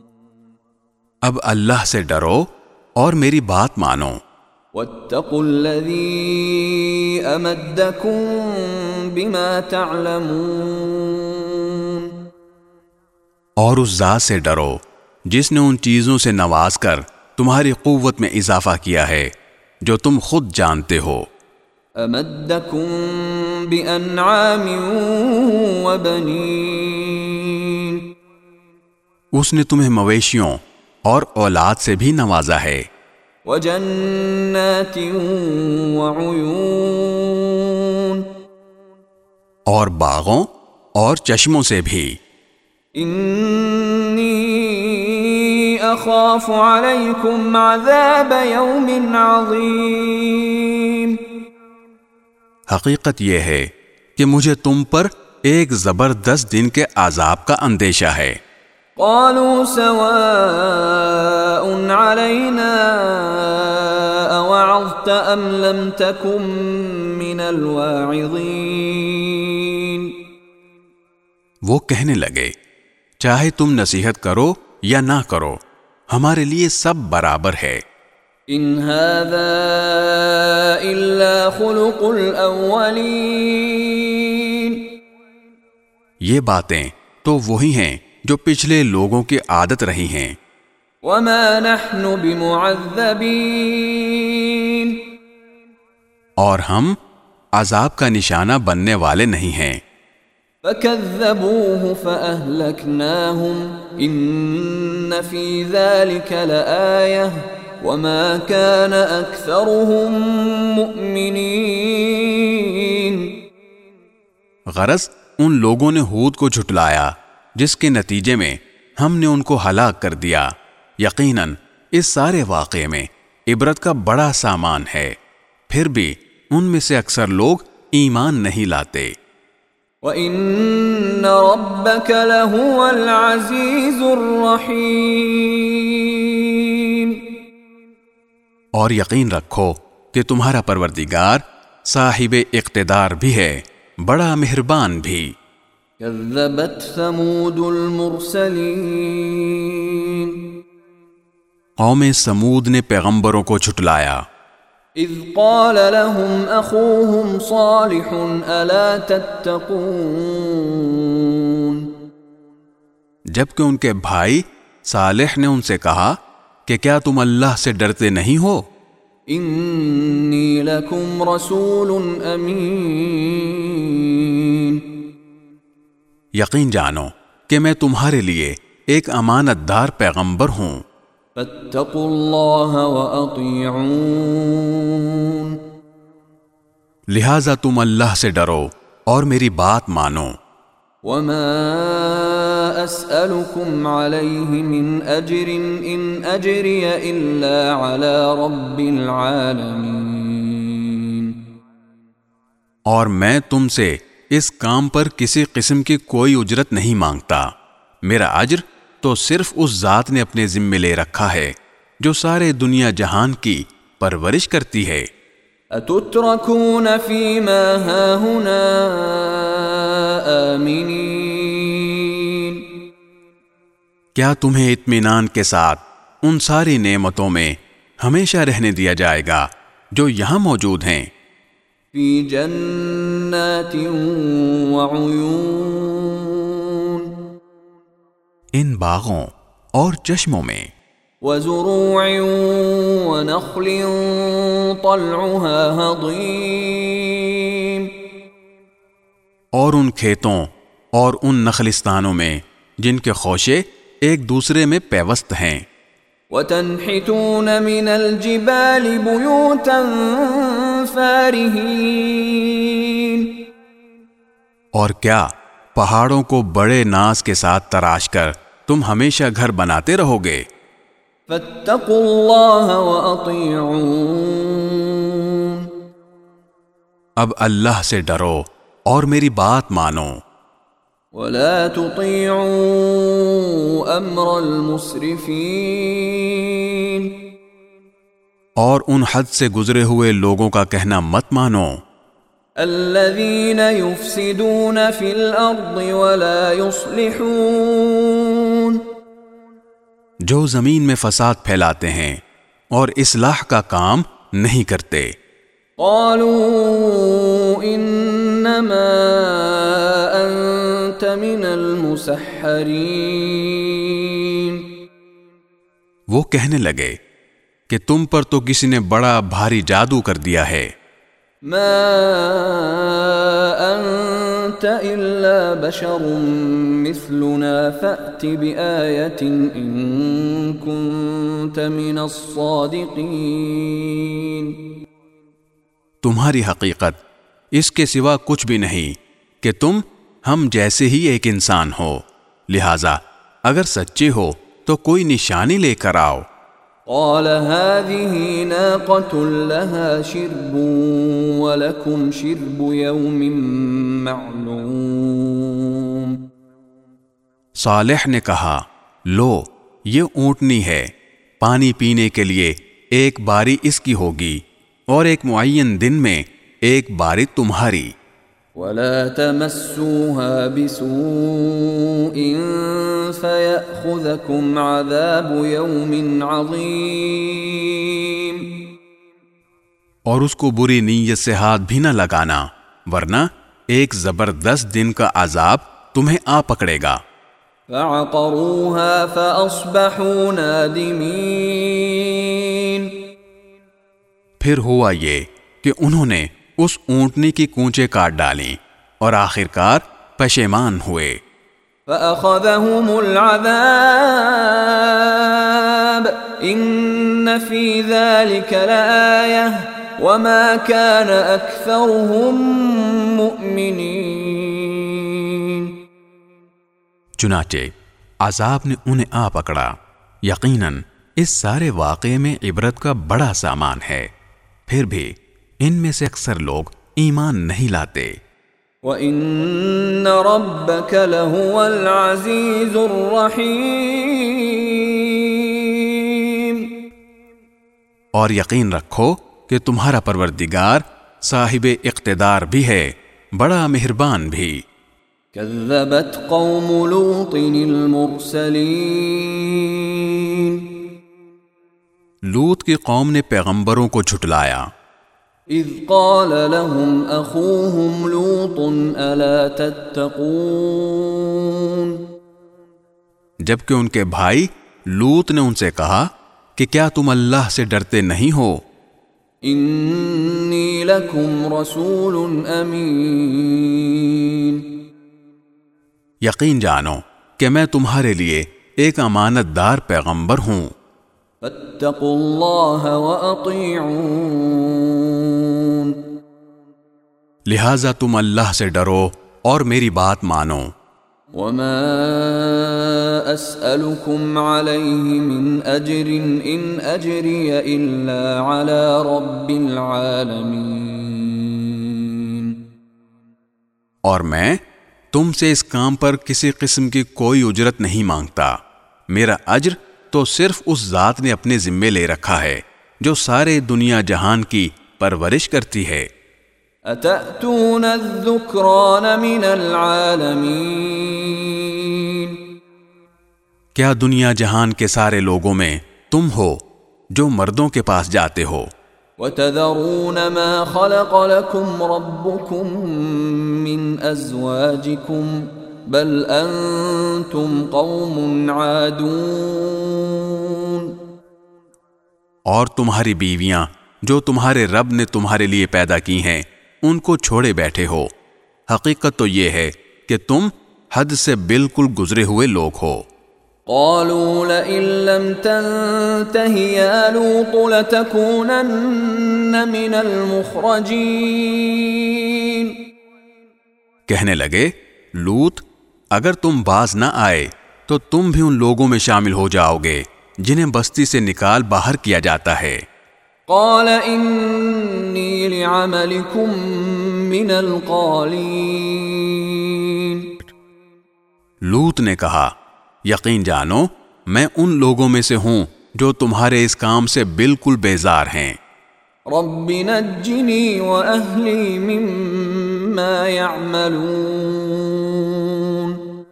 اب اللہ سے ڈرو اور میری بات مانو۔ وَاتَّقُوا الَّذِي أَمَدَّكُمْ بِمَا تَعْلَمُونَ۔ اور اس ذات سے ڈرو جس نے ان چیزوں سے نواز کر تمہاری قوت میں اضافہ کیا ہے۔ جو تم خود جانتے ہو۔ وَبَنِينَ۔ اس نے تمہیں مویشیوں اور اولاد سے بھی نوازا ہے۔ وَجَنَّاتٍ وَعُيُونَ۔ اور باغوں اور چشموں سے بھی۔ إِنِّي أَخَافُ عَلَيْكُمْ عَذَابَ يَوْمٍ عَظِيمٍ۔ حقیقت یہ ہے کہ مجھے تم پر ایک زبردست دن کے عذاب کا اندیشہ ہے۔ قالوا سواء علينا أوعظت أم لم تكن من الواعظين۔ وہ کہنے لگے چاہے تم نصیحت کرو یا نہ کرو ہمارے لیے سب برابر ہے۔ إن هذا إلا خلق الأولين یہ باتیں تو وہی ہیں جو پچھلے لوگوں کی عادت رہی ہیں۔ وما نحن بمعذبين اور ہم عذاب کا نشانہ بننے والے نہیں ہیں۔ فكذبوه فأهلكناهم إن في ذلك لآية وما كان أكثرهم مؤمنين غرض ان لوگوں نے ہود کو جھٹلایا، جس کے نتیجے میں ہم نے ان کو ہلاک کر دیا۔ یقیناً اس سارے واقعے میں عبرت کا بڑا سامان ہے۔ پھر بھی ان میں سے اکثر لوگ ایمان نہیں لاتے۔ وَإِنَّ رَبَّكَ لَهُوَ الْعَزِيزُ الرَّحِيمُ اور یقین رکھو کہ تمہارا پروردگار صاحب اقتدار بھی ہے بڑا مہربان بھی۔ كذبت ثمود المرسلين قوم سمود نے پیغمبروں کو جھٹلایا۔ إذ قال لهم أخوهم صالح ألا تتقون جبکہ ان کے بھائی صالح نے ان سے کہا کہ کیا تم اللہ سے ڈرتے نہیں ہو؟ إني لكم رسول أمين یقین جانو کہ میں تمہارے لیے ایک امانت دار پیغمبر ہوں۔ فاتقوا الله وأطيعون. لہذا تم اللہ سے ڈرو اور میری بات مانو۔ وما أسألكم عليه من أجر إن أجري إلا على رب العالمين۔ اور میں تم سے اس کام پر کسی قسم کی کوئی اجرت نہیں مانگتا۔ میرا اجر تو صرف اس ذات نے اپنے ذمے لے رکھا ہے جو سارے دنیا جہان کی پرورش کرتی ہے۔ کیا تمہیں اطمینان کے ساتھ ان ساری نعمتوں میں ہمیشہ رہنے دیا جائے گا جو یہاں موجود ہیں؟ في جنات وعيون ان باغوں اور چشموں میں۔ وزروع ونخل طلعها هضيم۔ اور ان کھیتوں اور ان نخلستانوں میں جن کے خوشے ایک دوسرے میں پیوست ہیں۔ وتنحتون من الجبال بيوتا فارهين۔ اور کیا پہاڑوں کو بڑے ناز کے ساتھ تراش کر تم ہمیشہ گھر بناتے رہو گے۔ فاتقوا وأطيعون اب اللہ سے ڈرو اور میری بات مانو۔ ولا تطيعوا أمر المسرفين۔ اور ان حد سے گزرے ہوئے لوگوں کا کہنا مت مانو۔ الذين يفسدون في الأرض ولا يصلحون. جو زمین میں فساد پھیلاتے ہیں اور اصلاح کا کام نہیں کرتے۔ قالوا إنما أنت من المسحرين. وہ کہنے لگے کہ تم پر تو کسی نے بڑا بھاری جادو کر دیا ہے۔ ما أنت إلا بشر مثلنا فأت بآية إن كنت من الصادقين تمہاری حقیقت اس کے سوا کچھ بھی نہیں کہ تم ہم جیسے ہی ایک انسان ہو۔ لہذا اگر سچے ہو تو کوئی نشانی لے کر آؤ۔ قال هذه ناقة لها شرب ولكم شرب يوم معلوم. صالح نے کہا، لو، یہ اونٹنی ہے، پانی پینے کے لیے ایک باری اس کی ہوگی اور ایک معین دن میں ایک باری تمہاری۔ ولا تمسوها بسوء فيأخذكم عذاب يوم عظيم. اور اس کو بری نیت سے ہاتھ بھی نہ لگانا ورنہ ایک زبردست دن کا عذاب تمہیں آ پکڑے گا۔ فعقروها فأصبحوا نادمين. پھر ہوا یہ کہ انہوں نے اس اونٹنی کی کونچے کاٹ ڈالیں اور آخرکار پشیمان ہوئے۔ فأخذهم العذاب إن في ذلك لآية وما كان أكثرهم مؤمنين۔ چنانچہ عذاب نے انہیں آ پکڑا۔ یقیناً اس سارے واقعے میں عبرت کا بڑا سامان ہے۔ پھر بھی ان میں سے اکثر لوگ ایمان نہیں لاتے۔ وَإِنَّ رَبَّكَ لَهُوَ الْعَزِيزُ الرَّحِيمُ۔ اور یقین رکھو کہ تمہارا پروردگار صاحب اقتدار بھی ہے بڑا مہربان بھی۔ كذبت قوم لوط المرسلين۔ لوت کی قوم نے پیغمبروں کو جھٹلایا۔ إذ قال لهم أخوهم لوط ألا تتقون؟ جبکہ ان کے بھائی لوت نے ان سے کہا کہ کیا تم اللہ سے ڈرتے نہیں ہو؟ إني لكم رسول أمين۔ یقین جانو کہ میں تمہارے لیے ایک امانت دار پیغمبر ہوں۔ فاتقوا الله وأطيعون۔ لہذا تم اللہ سے ڈرو اور میری بات مانو۔ وما أسألكم عليه من أجر إن أجري إلا على رب العالمين۔ اور میں تم سے اس کام پر کسی قسم کی کوئی اجرت نہیں مانگتا۔ میرا اجر تو صرف اس ذات نے اپنے ذمے لے رکھا ہے جو سارے دنیا جہان کی پرورش کرتی ہے۔ اتأتون الذکران من العالمین کیا دنیا جہان کے سارے لوگوں میں تم ہو جو مردوں کے پاس جاتے ہو؟ وتذرون ما خلق لكم ربكم من ازواجكم بل انتم قوم عادون. اور تمہاری بیویاں جو تمہارے رب نے تمہارے لیے پیدا کی ہیں ان کو چھوڑے بیٹھے ہو۔ حقیقت تو یہ ہے کہ تم حد سے بالکل گزرے ہوئے لوگ ہو۔ قالوا لئن لم تنته يا لوط لتكونن من المخرجين۔ کہنے لگے لوت اگر تم باز نہ آئے تو تم بھی ان لوگوں میں شامل ہو جاؤ گے جنہیں بستی سے نکال باہر کیا جاتا ہے۔ قال انی لعملكم من القالین لوت نے کہا یقین جانو میں ان لوگوں میں سے ہوں جو تمہارے اس کام سے بالکل بیزار ہیں۔ رب نجنی واہلی مما يعملون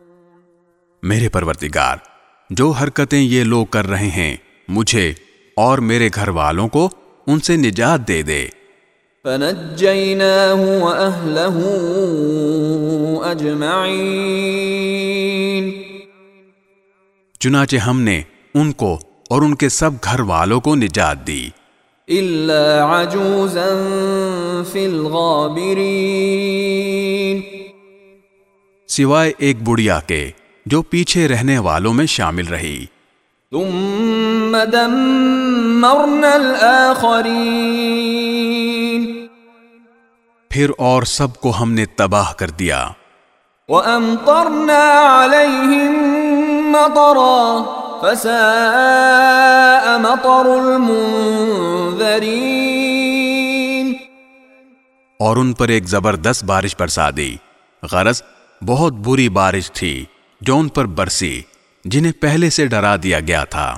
میرے پروردگار جو حرکتیں یہ لوگ کر رہے ہیں مجھے اور میرے گھر والوں کو ان سے نجات دے دے۔ فنجیناہ واہلہ اجمعین۔ چنانچہ ہم نے ان کو اور ان کے سب گھر والوں کو نجات دی۔ الا عجوزا فی الغابرین سوائے ایک بڑھیا کے جو پیچھے رہنے والوں میں شامل رہی۔ ثم دمرنا الآخرین۔ پھر اور سب کو ہم نے تباہ کر دیا۔ وأمطرنا عليهم مطرا فساء مطر المنذرين۔ اور ان پر ایک زبردست بارش برسا دی۔ غرض بہت بری بارش تھی جو ان پر برسی۔ جنہیں پہلے سے ڈرا دیا گیا تھا۔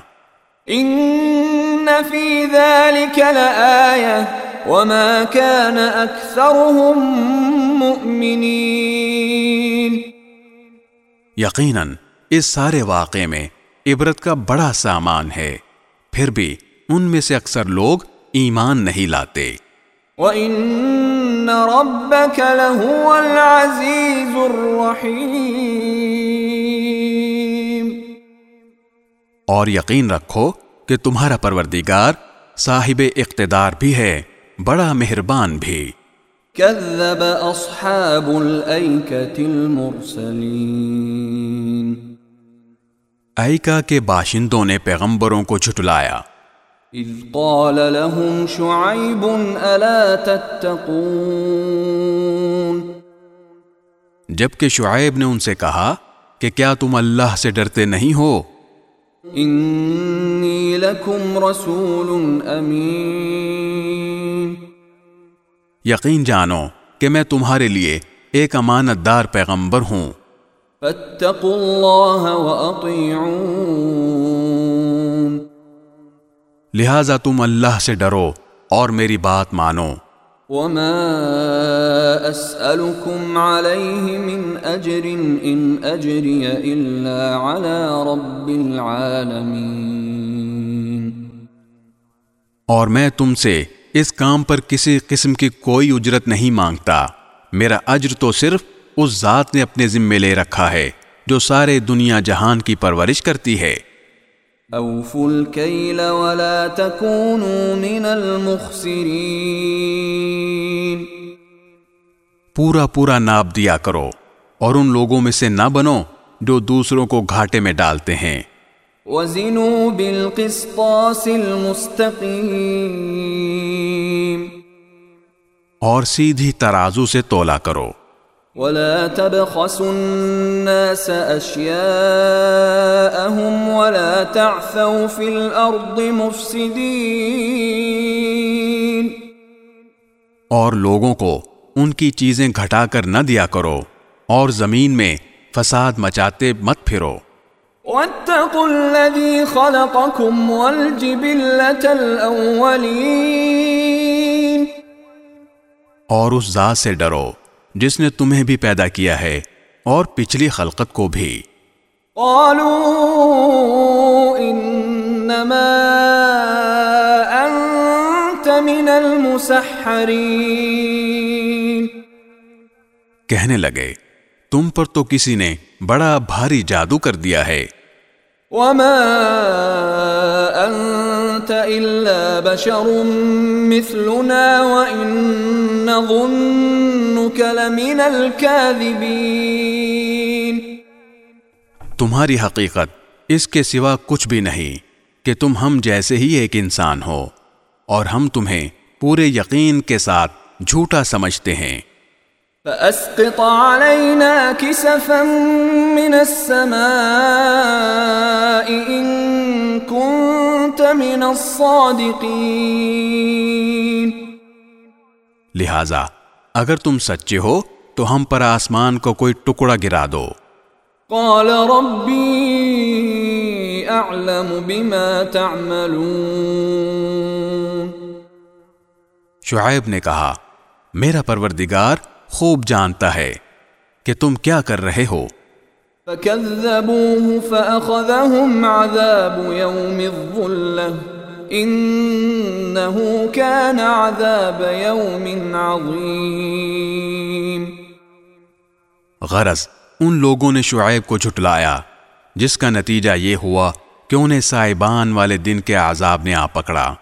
إن في ذلك وما كان أكثرهم مؤمنين۔ یقیناً اس سارے واقعے میں عبرت کا بڑا سامان ہے۔ پھر بھی ان میں سے اکثر لوگ ایمان نہیں لاتے۔ وَإِنَّ رَبَّكَ لَهُوَ الْعَزِيزُ الرَّحِيمُ۔ اور یقین رکھو کہ تمہارا پروردگار صاحب اقتدار بھی ہے بڑا مہربان بھی۔ كذب أصحاب الأيكة المرسلين۔ ایکا کے باشندوں نے پیغمبروں کو جھٹلایا۔ إذ قال لهم شعيب ألا تتقون۔ جبکہ شعیب نے ان سے کہا کہ کیا تم اللہ سے ڈرتے نہیں ہو؟ إني لكم رسول أمين. یقین جانو کہ میں تمہارے لیے ایک امانت دار پیغمبر ہوں۔ فاتقوا الله وأطيعون. لہذا تم اللہ سے ڈرو اور میری بات مانو۔ وما أسألكم عليه من أجر إن أجري إلا على رب العالمين اور میں تم سے اس کام پر کسی قسم کی کوئی اجرت نہیں مانگتا۔ میرا اجر تو صرف اس ذات نے اپنے ذمے لے رکھا ہے جو سارے دنیا جہان کی پرورش کرتی ہے۔ أوفوا الكيل ولا تكونوا من المخسرين. پورا پورا ناپ دیا کرو اور ان لوگوں میں سے نہ بنو جو دوسروں کو گھاٹے میں ڈالتے ہیں۔ وزنوا بالقسطاس المستقيم۔ اور سیدھی ترازو سے تولا کرو۔ ولا تبخسوا الناس أشياءهم ولا تعثوا في الأرض مفسدين. اور لوگوں کو ان کی چیزیں گھٹا کر نہ دیا کرو اور زمین میں فساد مچاتے مت پھرو۔ واتقوا الذي خلقكم والجبلة الأولين. اور اس ذات سے ڈرو۔ جس نے تمہیں بھی پیدا کیا ہے اور پچھلی خلقت کو بھی۔ قالوا انما انت من المسحرين۔ کہنے لگے تم پر تو کسی نے بڑا بھاری جادو کر دیا ہے۔ وما انت الا بشر مثلنا وان نظنك لمن الكاذبين. تمہاری حقیقت اس کے سوا کچھ بھی نہیں کہ تم ہم جیسے ہی ایک انسان ہو اور ہم تمہیں پورے یقین کے ساتھ جھوٹا سمجھتے ہیں۔ فأسقط علينا كسفا من السماء إن كنت من الصادقين. لہذا اگر تم سچے ہو تو ہم پر آسمان کو کوئی ٹکڑا گرا دو۔ قال ربي أعلم بما تعملون۔ شعیب نے کہا میرا پروردگار خوب جانتا ہے کہ تم کیا کر رہے ہو۔ فكذبوه فأخذهم عذاب يوم الظلة إنه كان عذاب يوم عظيم. غرض ان لوگوں نے شعیب کو جھٹلایا جس کا نتیجہ یہ ہوا کہ انہیں سائبان والے دن کے عذاب نے آ پکڑا۔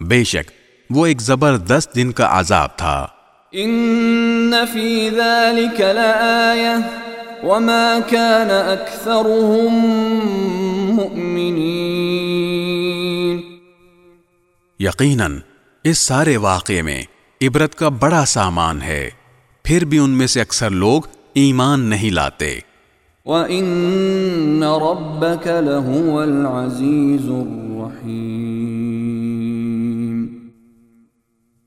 بے شک وہ ایک زبردست دن کا عذاب تھا۔ ان في ذلك لآية وما كان اكثرهم مؤمنين۔ یقیناً اس سارے واقعے میں عبرت کا بڑا سامان ہے۔ پھر بھی ان میں سے اکثر لوگ ایمان نہیں لاتے۔ وَإِنَّ رَبَّكَ لَهُوَ الْعَزِيزُ الرَّحِيمُ۔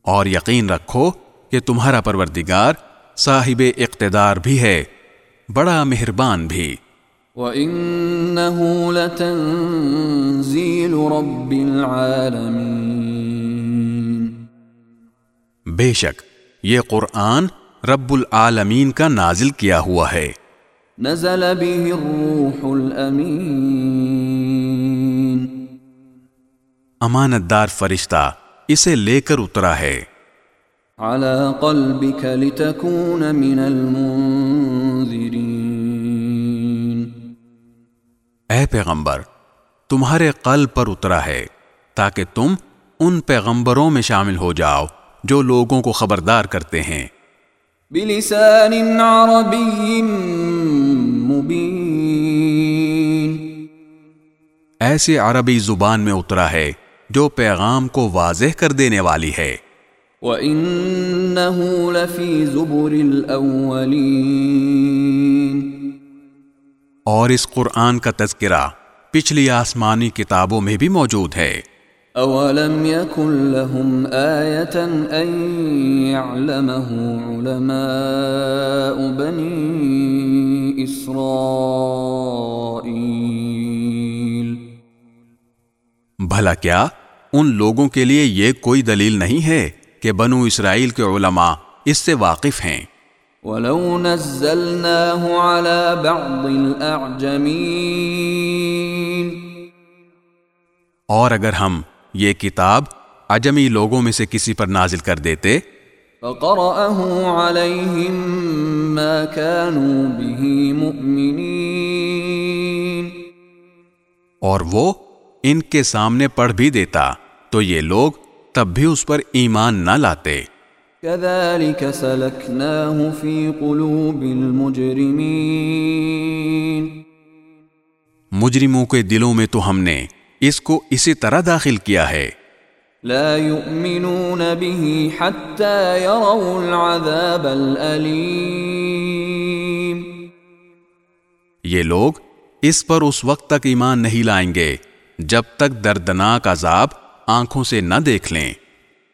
اور یقین رکھو کہ تمہارا پروردگار صاحب اقتدار بھی ہے بڑا مہربان بھی۔ وَإِنَّهُ لَتَنزِيلُ رَبِّ الْعَالَمِينَ بے شک یہ قرآن رب العالمین کا نازل کیا ہوا ہے۔ نزل به الروح الأمين امانت دار فرشتہ اسے لے کر اترا ہے۔ على قلبك لتكون من المنذرين۔ اے پیغمبر تمہارے قلب پر اترا ہے تاکہ تم ان پیغمبروں میں شامل ہو جاؤ جو لوگوں کو خبردار کرتے ہیں۔ بلسان عربي مبين ایسے عربی زبان میں اترا ہے جو پیغام کو واضح کر دینے والی ہے۔ وَإِنَّهُ لَفِي زُبُرِ الْأَوَّلِينَ۔ اور اس قرآن کا تذکرہ پچھلی آسمانی کتابوں میں بھی موجود ہے۔ أَوَلَمْ يَكُنْ لَهُمْ آيَةً أَن يَعْلَمَهُ عُلَمَاءُ بَنِي إِسْرَائِيلِ۔ بھلا کیا ان لوگوں کے لیے یہ کوئی دلیل نہیں ہے کہ بنو اسرائیل کے علماء اس سے واقف ہیں؟ وَلَوْ نَزَّلْنَاهُ عَلَى بَعْضِ الْأَعْجَمِينَ اور اگر ہم یہ کتاب عجمی لوگوں میں سے کسی پر نازل کر دیتے فَقَرَأَهُ عَلَيْهِمْ مَا كَانُوا بِهِ مُؤْمِنِينَ اور وہ ان کے سامنے پڑھ بھی دیتا تو یہ لوگ تب بھی اس پر ایمان نہ لاتے۔ كَذَلِكَ سَلَكْنَاهُ فِي قُلُوبِ الْمُجْرِمِينَ. مجرموں کے دلوں میں تو ہم نے اس کو اسی طرح داخل کیا ہے۔ لا يؤمنون به حتى يروا العذاب الأليم. یہ لوگ اس پر اس وقت تک ایمان نہیں لائیں گے جب تک دردناک عذاب آنکھوں سے نہ دیکھ لیں۔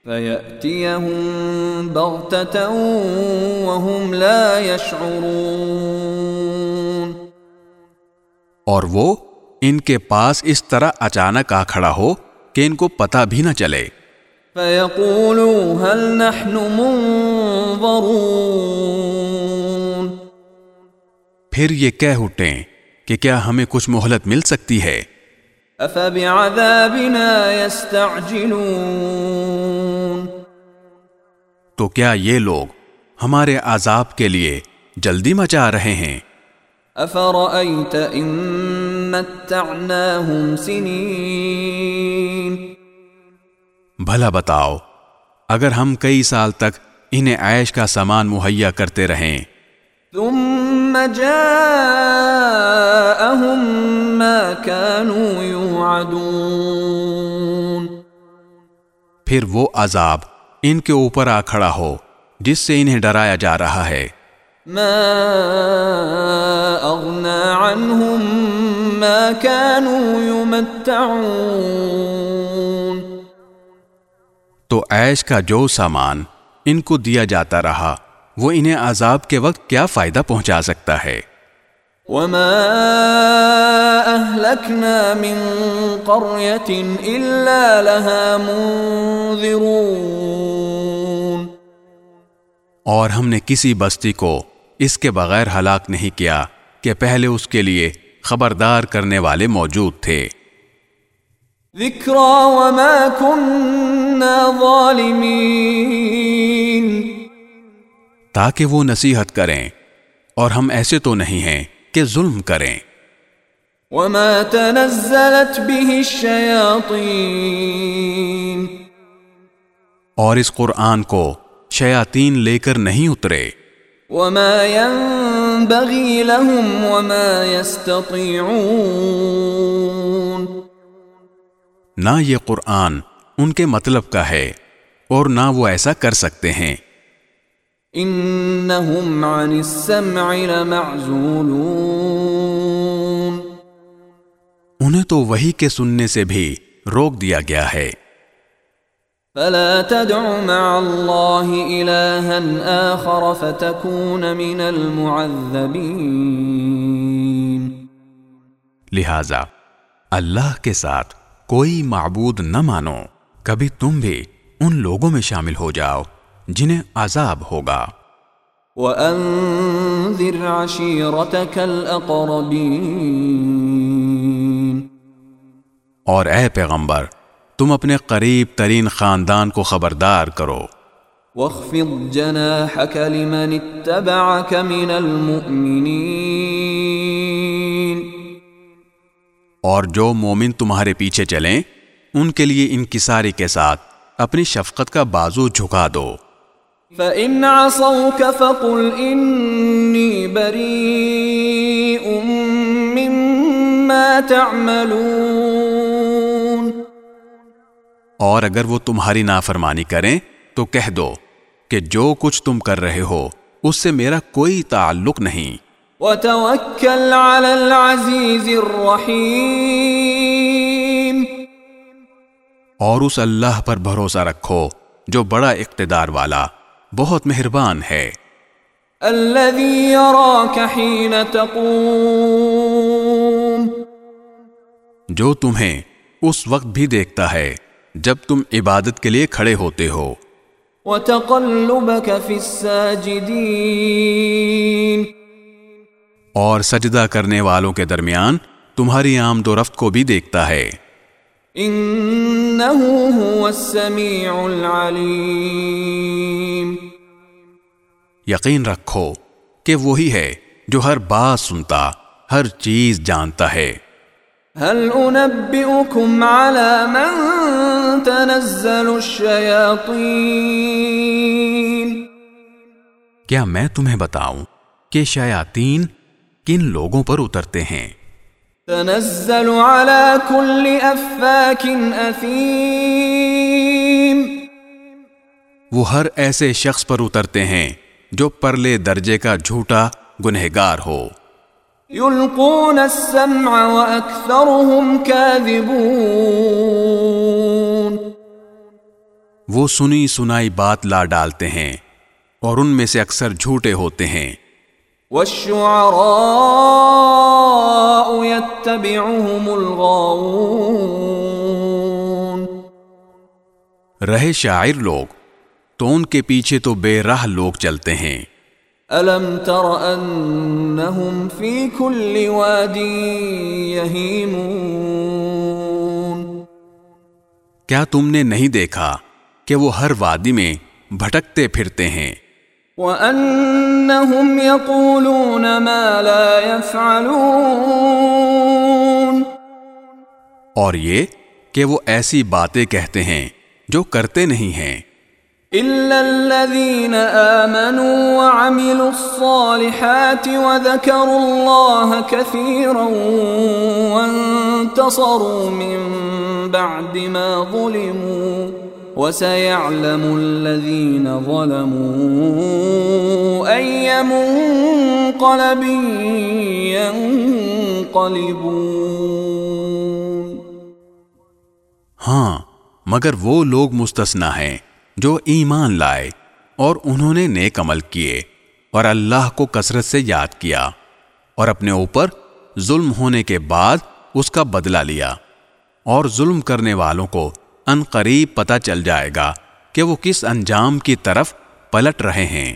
فيأتيهم بغتة وهم لا يشعرون اور وہ ان کے پاس اس طرح اچانک آ کھڑا ہو کہ ان کو پتہ بھی نہ چلے۔ فيقولوا هل نحن منظرون پھر یہ کہہ اٹھیں کہ کیا ہمیں کچھ مہلت مل سکتی ہے؟ افبعذابنا يستعجلون تو کیا یہ لوگ ہمارے عذاب کے لیے جلدی مچا رہے ہیں؟ افرأيت ان متعناهم سنين بھلا بتاؤ اگر ہم کئی سال تک انہیں عیش کا سامان مہیا کرتے رہیں۔ ثم جاءهم ما كانوا يوعدون پھر وہ عذاب ان کے اوپر آ کھڑا ہو جس سے انہیں ڈرایا جا رہا ہے۔ ما اغنى عنهم ما كانوا يمتعون۔ تو عیش کا جو سامان ان کو دیا جاتا رہا وہ انہیں عذاب کے وقت کیا فائدہ پہنچا سکتا ہے؟ وما اهلكنا من قريه الا لها منذرون اور ہم نے کسی بستی کو اس کے بغیر ہلاک نہیں کیا کہ پہلے اس کے لیے خبردار کرنے والے موجود تھے۔ ذكرى وما كنا ظالمين تاکہ وہ نصیحت کریں اور ہم ایسے تو نہیں ہیں کہ ظلم کریں۔ وما تنزلت به الشياطين۔ اور اس قرآن کو شیاطین لے کر نہیں اترے۔ وما ينبغي لهم وما يستطيعون۔ نہ یہ قرآن ان کے مطلب کا ہے اور نہ وہ ایسا کر سکتے ہیں۔ انهم عن السمع لمعزولون. انہیں تو وہی کے سننے سے بھی روک دیا گیا ہے۔ فلا تدع مع الله إلها آخر فتكون من المعذبين. لہذا اللہ کے ساتھ کوئی معبود نہ مانو کبھی تم بھی ان لوگوں میں شامل ہو جاؤ۔ جنہیں عذاب ہوگا۔ وأنذر عشيرتك الأقربين۔ اور اے پیغمبر تم اپنے قریب ترین خاندان کو خبردار کرو۔ واخفض جناحك لمن اتبعك من المؤمنين۔ اور جو مومن تمہارے پیچھے چلیں ان کے لیے انکساری کے ساتھ اپنی شفقت کا بازو جھکا دو۔ فإن عصوك فقل إني بريء مما تعملون اور اگر وہ تمہاری نافرمانی کریں تو کہہ دو کہ جو کچھ تم کر رہے ہو اس سے میرا کوئی تعلق نہیں۔ وتوكل على العزيز الرحيم اور اس اللہ پر بھروسہ رکھو جو بڑا اقتدار والا۔ بہت مہربان ہے۔ الذي يراك حين تقوم۔ جو تمہیں اس وقت بھی دیکھتا ہے جب تم عبادت کے لیے کھڑے ہوتے ہو۔ وتقلبك في الساجدين۔ اور سجدہ کرنے والوں کے درمیان تمہاری آمد و رفت کو بھی دیکھتا ہے۔ إنه هو السميع العليم. یقین رکھو کہ وہی ہے جو ہر بات سنتا ہر چیز جانتا ہے۔ هل أنبئكم على من تنزل الشياطين؟ کیا میں تمہیں بتاؤں کہ شیاطین کن لوگوں پر اترتے ہیں؟ تنزل على كل أفاك أثيم. وہ ہر ایسے شخص پر اترتے ہیں جو پرلے درجے کا جھوٹا گنہگار ہو۔ يلقون السمع وأكثرهم كاذبون. وہ سنی سنائی بات لا ڈالتے ہیں اور ان میں سے اکثر جھوٹے ہوتے ہیں۔ والشعراء يتبعهم الغاوون۔ رہے شاعر لوگ تو ان کے پیچھے تو بے راہ لوگ چلتے ہیں۔ ألم تر أنهم في كل واد يهيمون۔ کیا تم نے نہیں دیکھا کہ وہ ہر وادی میں بھٹکتے پھرتے ہیں؟ وأنهم يقولون ما لا يفعلون اور یہ کہ وہ ایسی باتیں کہتے ہیں جو کرتے نہیں ہیں۔ إلا الذين آمنوا وعملوا الصالحات وذكروا الله كثيرا وانتصروا من بعد ما ظلموا وسيعلم الذين ظلموا أي منقلب ينقلبون. ہاں مگر وہ لوگ مستثنا ہیں جو ایمان لائے اور انہوں نے نیک عمل کیے اور اللہ کو کثرت سے یاد کیا اور اپنے اوپر ظلم ہونے کے بعد اس کا بدلہ لیا اور ظلم کرنے والوں کو ان قریب پتہ چل جائے گا کہ وہ کس انجام کی طرف پلٹ رہے ہیں۔